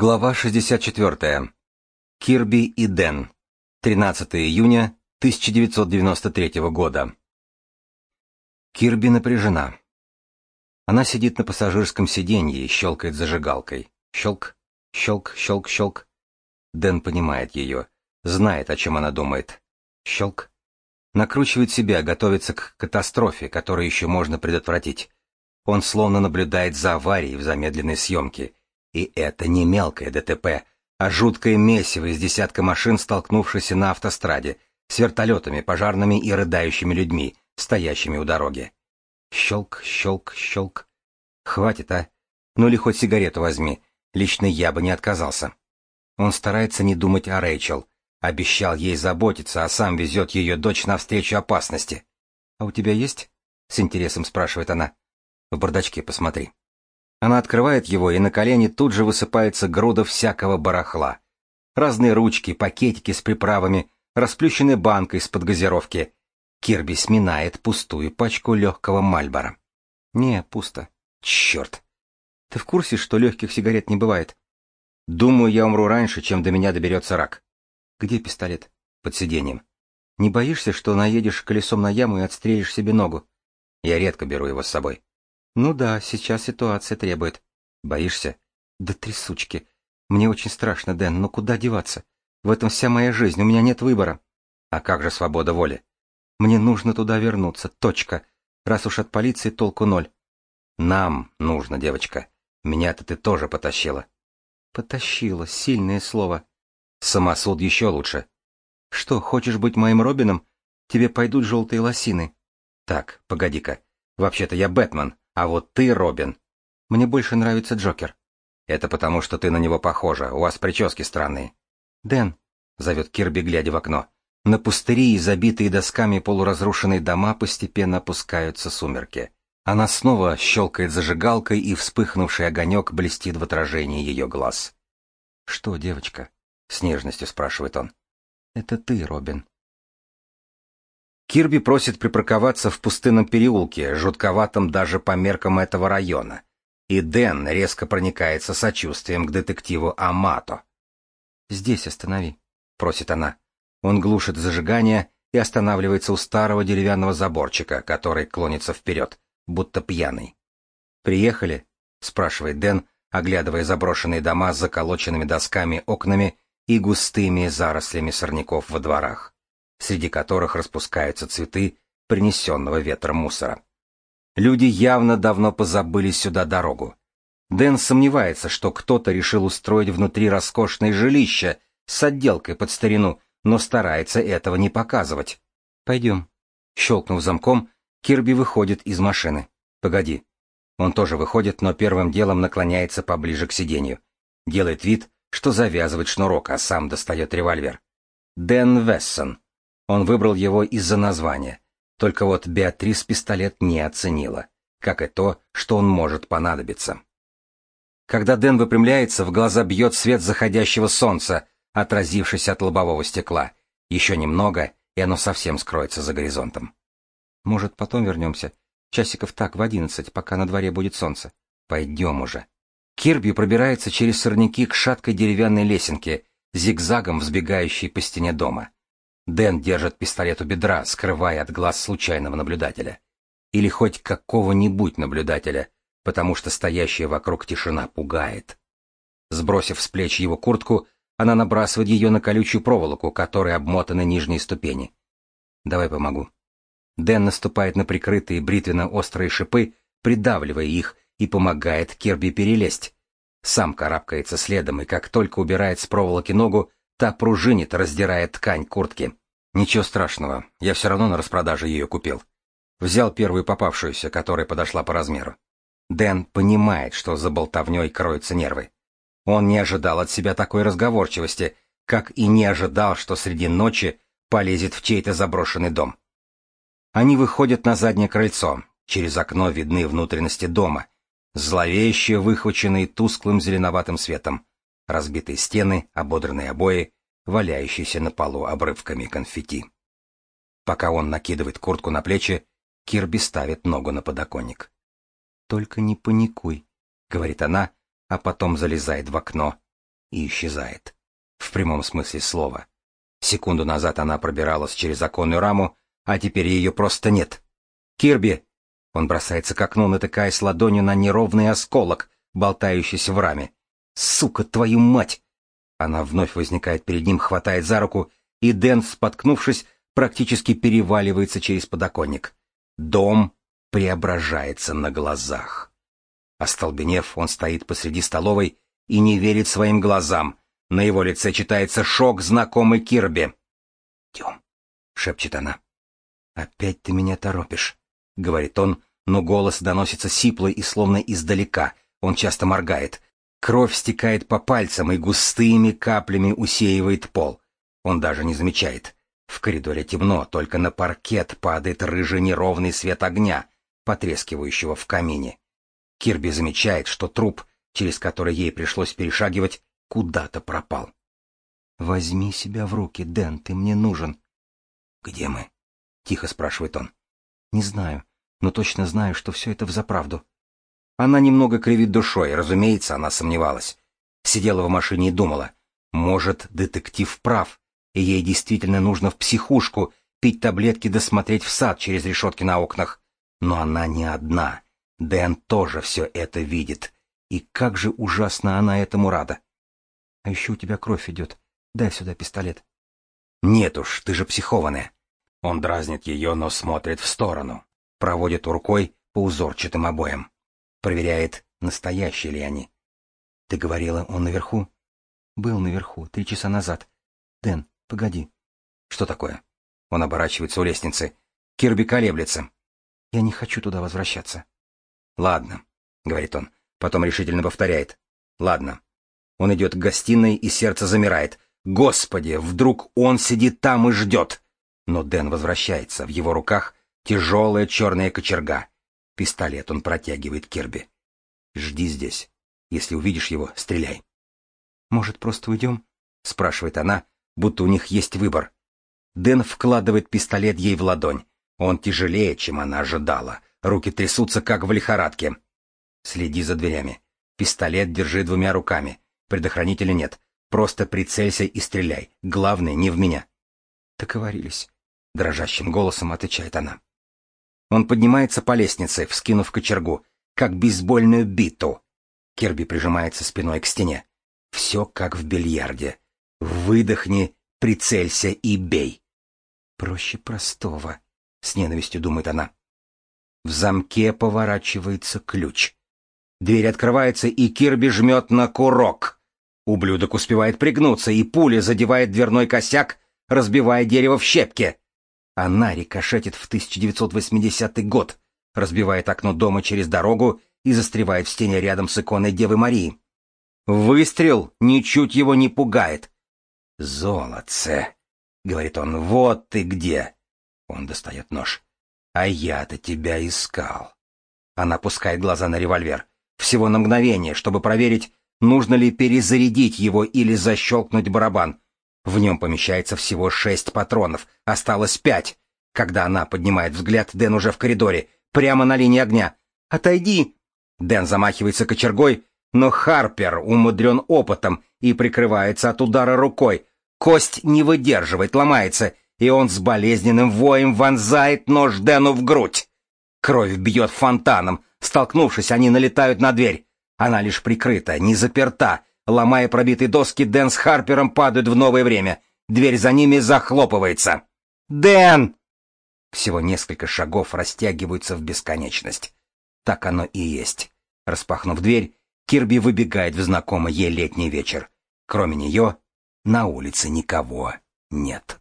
Глава 64. Кирби и Дэн. 13 июня 1993 года. Кирби напряжена. Она сидит на пассажирском сиденье и щелкает зажигалкой. Щелк, щелк, щелк, щелк. Дэн понимает ее, знает, о чем она думает. Щелк. Накручивает себя, готовится к катастрофе, которую еще можно предотвратить. Он словно наблюдает за аварией в замедленной съемке — и это не мелкое ДТП, а жуткое месиво из десятка машин, столкнувшихся на автостраде, с вертолетами, пожарными и рыдающими людьми, стоящими у дороги. Щелк, щелк, щелк. Хватит, а? Ну или хоть сигарету возьми. Лично я бы не отказался. Он старается не думать о Рэйчел. Обещал ей заботиться, а сам везет ее дочь навстречу опасности. — А у тебя есть? — с интересом спрашивает она. — В бардачке посмотри. Она открывает его, и на колени тут же высыпается груда всякого барахла. Разные ручки, пакетики с приправами, расплющенная банка из-под газировки. Кирби сминает пустую пачку легкого мальбора. Не, пусто. Черт. Ты в курсе, что легких сигарет не бывает? Думаю, я умру раньше, чем до меня доберется рак. Где пистолет? Под сиденьем. Не боишься, что наедешь колесом на яму и отстрелишь себе ногу? Я редко беру его с собой. Ну да, сейчас ситуация требует. Боишься? Да трясучки. Мне очень страшно, Дэн, но куда деваться? В этом вся моя жизнь, у меня нет выбора. А как же свобода воли? Мне нужно туда вернуться, точка. Раз уж от полиции толку ноль. Нам нужно, девочка. Меня-то ты тоже потащила. Потащила, сильное слово. Самосуд еще лучше. Что, хочешь быть моим Робином? Тебе пойдут желтые лосины. Так, погоди-ка. Вообще-то я Бэтмен, а вот ты, Робин, мне больше нравится Джокер. Это потому, что ты на него похожа, у вас прически странные. Дэн, зовет Кирби, глядя в окно. На пустыри и забитые досками полуразрушенные дома постепенно опускаются сумерки. Она снова щелкает зажигалкой, и вспыхнувший огонек блестит в отражении ее глаз. «Что, девочка?» — с нежностью спрашивает он. «Это ты, Робин», Кирби просит припарковаться в пустынном переулке, жутковатом даже по меркам этого района. И Дэн резко проникается сочувствием к детективу Амато. «Здесь останови», — просит она. Он глушит зажигание и останавливается у старого деревянного заборчика, который клонится вперед, будто пьяный. «Приехали?» — спрашивает Дэн, оглядывая заброшенные дома с заколоченными досками окнами и густыми зарослями сорняков во дворах среди которых распускаются цветы принесенного ветром мусора. Люди явно давно позабыли сюда дорогу. Дэн сомневается, что кто-то решил устроить внутри роскошное жилище с отделкой под старину, но старается этого не показывать. «Пойдем». Щелкнув замком, Кирби выходит из машины. «Погоди». Он тоже выходит, но первым делом наклоняется поближе к сиденью. Делает вид, что завязывает шнурок, а сам достает револьвер. Дэн Вессон, он выбрал его из-за названия. Только вот Беатрис пистолет не оценила, как и то, что он может понадобиться. Когда Дэн выпрямляется, в глаза бьет свет заходящего солнца, отразившись от лобового стекла. Еще немного, и оно совсем скроется за горизонтом. Может, потом вернемся? Часиков так, в одиннадцать, пока на дворе будет солнце. Пойдем уже. Кирби пробирается через сорняки к шаткой деревянной лесенке, зигзагом взбегающей по стене дома. Дэн держит пистолет у бедра, скрывая от глаз случайного наблюдателя. Или хоть какого-нибудь наблюдателя, потому что стоящая вокруг тишина пугает. Сбросив с плеч его куртку, она набрасывает ее на колючую проволоку, которой обмотаны нижние ступени. «Давай помогу». Дэн наступает на прикрытые бритвенно-острые шипы, придавливая их, и помогает Кирби перелезть. Сам карабкается следом, и как только убирает с проволоки ногу, Та пружинит, раздирая ткань куртки. Ничего страшного, я все равно на распродаже ее купил. Взял первую попавшуюся, которая подошла по размеру. Дэн понимает, что за болтовней кроются нервы. Он не ожидал от себя такой разговорчивости, как и не ожидал, что среди ночи полезет в чей-то заброшенный дом. Они выходят на заднее крыльцо. Через окно видны внутренности дома, зловеще выхваченные тусклым зеленоватым светом разбитые стены, ободранные обои, валяющиеся на полу обрывками конфетти. Пока он накидывает куртку на плечи, Кирби ставит ногу на подоконник. «Только не паникуй», — говорит она, а потом залезает в окно и исчезает. В прямом смысле слова. Секунду назад она пробиралась через оконную раму, а теперь ее просто нет. «Кирби!» Он бросается к окну, натыкаясь ладонью на неровный осколок, болтающийся в раме. «Сука, твою мать!» Она вновь возникает перед ним, хватает за руку, и Дэн, споткнувшись, практически переваливается через подоконник. Дом преображается на глазах. Остолбенев, он стоит посреди столовой и не верит своим глазам. На его лице читается шок знакомый Кирби. «Идем», — шепчет она. «Опять ты меня торопишь», — говорит он, но голос доносится сиплый и словно издалека. Он часто моргает. Кровь стекает по пальцам и густыми каплями усеивает пол. Он даже не замечает. В коридоре темно, только на паркет падает рыжий неровный свет огня, потрескивающего в камине. Кирби замечает, что труп, через который ей пришлось перешагивать, куда-то пропал. «Возьми себя в руки, Дэн, ты мне нужен». «Где мы?» — тихо спрашивает он. «Не знаю, но точно знаю, что все это взаправду». Она немного кривит душой, разумеется, она сомневалась. Сидела в машине и думала, может, детектив прав, и ей действительно нужно в психушку, пить таблетки да смотреть в сад через решетки на окнах. Но она не одна. Дэн тоже все это видит. И как же ужасно она этому рада. А еще у тебя кровь идет. Дай сюда пистолет. Нет уж, ты же психованная. Он дразнит ее, но смотрит в сторону. Проводит рукой по узорчатым обоям. Проверяет, настоящие ли они. Ты говорила, он наверху? Был наверху, три часа назад. Дэн, погоди. Что такое? Он оборачивается у лестницы. Кирби колеблется. Я не хочу туда возвращаться. Ладно, говорит он, потом решительно повторяет. Ладно. Он идет к гостиной, и сердце замирает. Господи, вдруг он сидит там и ждет. Но Дэн возвращается. В его руках тяжелая черная кочерга. Пистолет он протягивает Кирби. Жди здесь. Если увидишь его, стреляй. Может, просто уйдем? спрашивает она, будто у них есть выбор. Дэн вкладывает пистолет ей в ладонь. Он тяжелее, чем она ожидала. Руки трясутся, как в лихорадке. Следи за дверями. Пистолет держи двумя руками. Предохранителя нет. Просто прицелься и стреляй. Главное, не в меня. Договорились. Дрожащим голосом отвечает она. Он поднимается по лестнице, вскинув кочергу, как бейсбольную биту. Кирби прижимается спиной к стене. Все как в бильярде. Выдохни, прицелься и бей. Проще простого, с ненавистью думает она. В замке поворачивается ключ. Дверь открывается, и Кирби жмет на курок. Ублюдок успевает пригнуться, и пуля задевает дверной косяк, разбивая дерево в щепки. Она рикошетит в 1980 год, разбивает окно дома через дорогу и застревает в стене рядом с иконой Девы Марии. Выстрел ничуть его не пугает. «Золотце!» — говорит он, — «вот ты где!» Он достает нож. А я-то тебя искал. Она опускает глаза на револьвер. Всего на мгновение, чтобы проверить, нужно ли перезарядить его или защелкнуть барабан. В нем помещается всего шесть патронов, осталось пять. Когда она поднимает взгляд, Дэн уже в коридоре, прямо на линии огня. «Отойди!» Дэн замахивается кочергой, но Харпер умудрен опытом и прикрывается от удара рукой. Кость не выдерживает, ломается, и он с болезненным воем вонзает нож Дэну в грудь. Кровь бьет фонтаном. Столкнувшись, они налетают на дверь. Она лишь прикрыта, не заперта. Ломая пробитые доски, Дэн с Харпером падают в новое время. Дверь за ними захлопывается. «Дэн!» Всего несколько шагов растягиваются в бесконечность. Так оно и есть. Распахнув дверь, Кирби выбегает в знакомый ей летний вечер. Кроме нее, на улице никого нет.